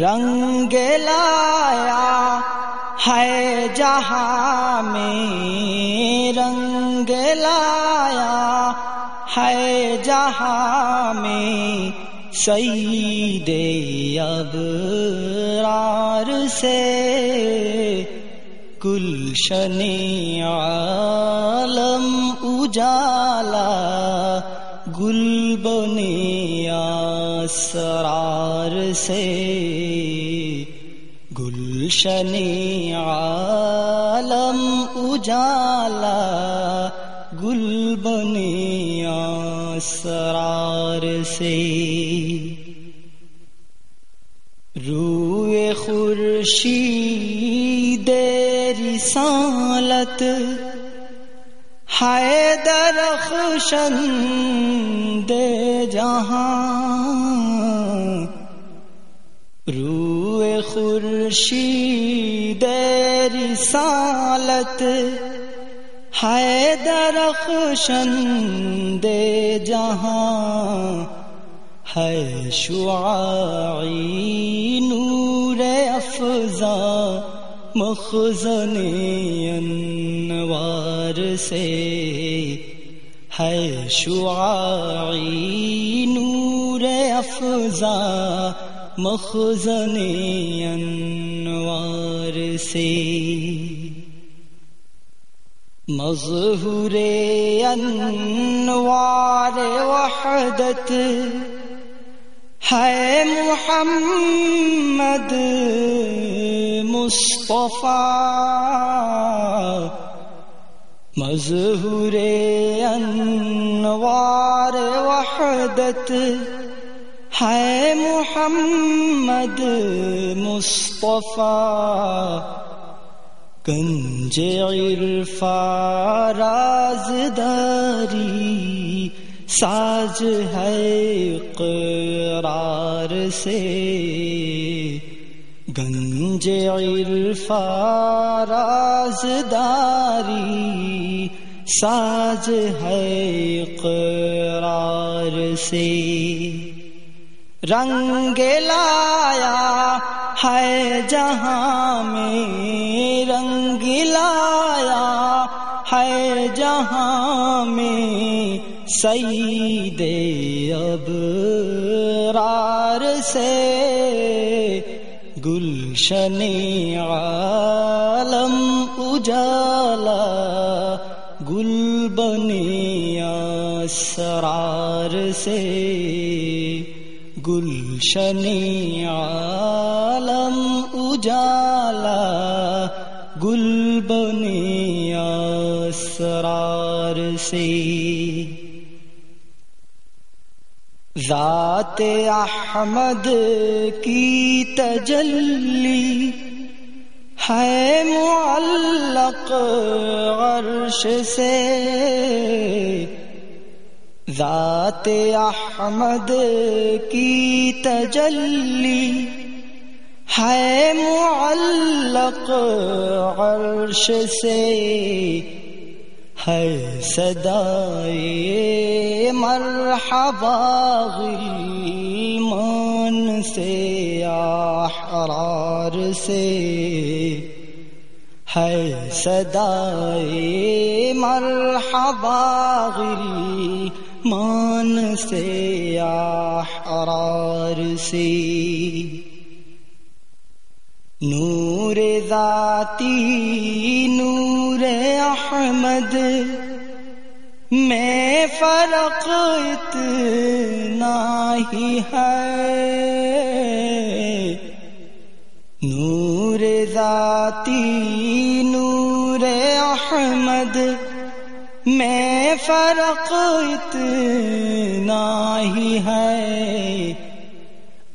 رنگ لایا ہے جہاں میں، رنگ لایا ہے جہاں میں سعید اب رار سے گلشن عالم اجالا، گل بنیا سرار سے گلشن عالم اجالا گل بنیا سرار سے روئے خورشید رسالت ہے درخشن دے جہاں روئے خورشید رسالت ہے درخشن دے جہاں ہے شعاعی نور افزا مخزن انوار سے ہے شعاعی نور افزا مخزن انوار سے مظہور انوار وحدت ہے محمد مصطفیٰ مظہور انوار وحدت ہے محمد مصطفیٰ گنج عرفا رازداری ساز ہے قرار سے گنج عرفا رازداری ساز ہے قرار سے۔ رنگ لایا ہے جہاں میں رنگ لایا ہے جہاں میں سعید اب رار سے۔ گلشن عالم اجالا گل بنیا سرار سے۔ گلشن عالم اجالا گل بنیا سرار سے۔ ذات احمد کی تجلی ہے معلق عرش سے۔ ذات احمد کی تجلی ہے معلق عرش سے۔ ہے صدائے مرحبا غلمان سے، احرار سے۔ ہے صدائے مرحبا غلمان سے، احرار سے۔ نور ذاتی، نور احمد، میں فرق اتنا ہی ہے۔ نور ذاتی، نور احمد، میں فرق اتنا ہی ہے۔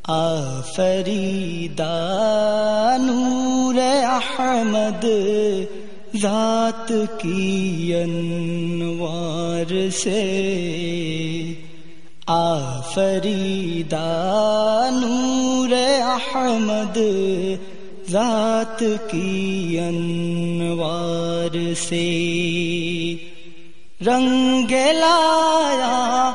آفریدہ نور احمد ذات کی انوار سے آفریدہ نور احمد ذات کی انوار سے رنگ لایا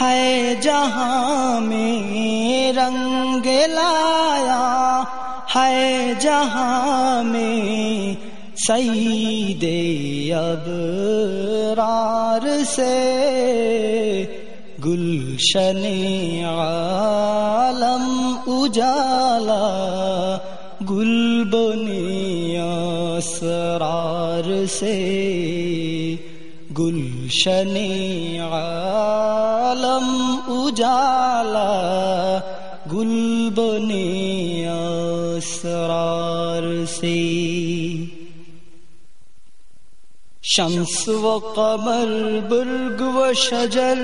ہے جہاں میں رنگ لایا ہے جہاں میں سعید اب رار سے گلشن عالم اجالا گل بنیا سرار سے گلشن عالم اجالا گل بنیا سرار سے شمس و قمر، برگ و شجر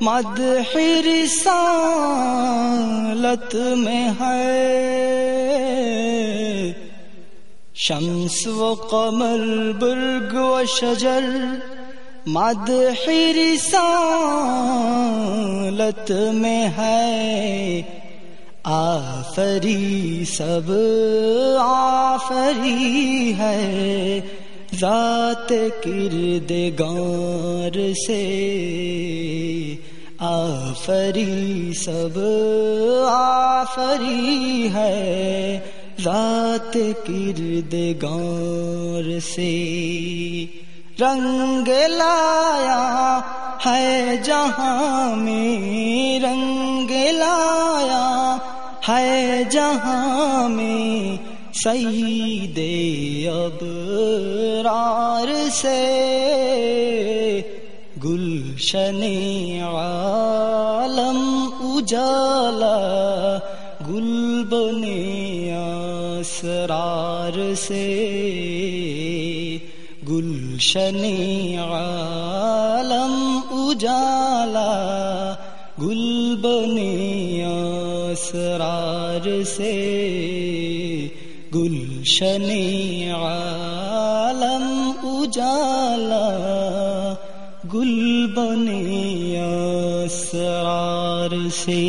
مد رسالت میں ہے۔ شمس و قمر، برگ و شجر مد رسالت میں ہے۔ آفری، سب آفری ہے۔ ذات کردگار سے آفری، سب آفری ہے۔ ذات کردگار سے رنگ لایا ہے، جہاں میں رنگ لایا ہے، جہاں میں سعید اب رار سے گلشن عالم اجالا، گلبن اسرار سے گلشن عالم اجالا، گلبن اسرار سے گلشن عالم اجالا گل بنے اسرار سے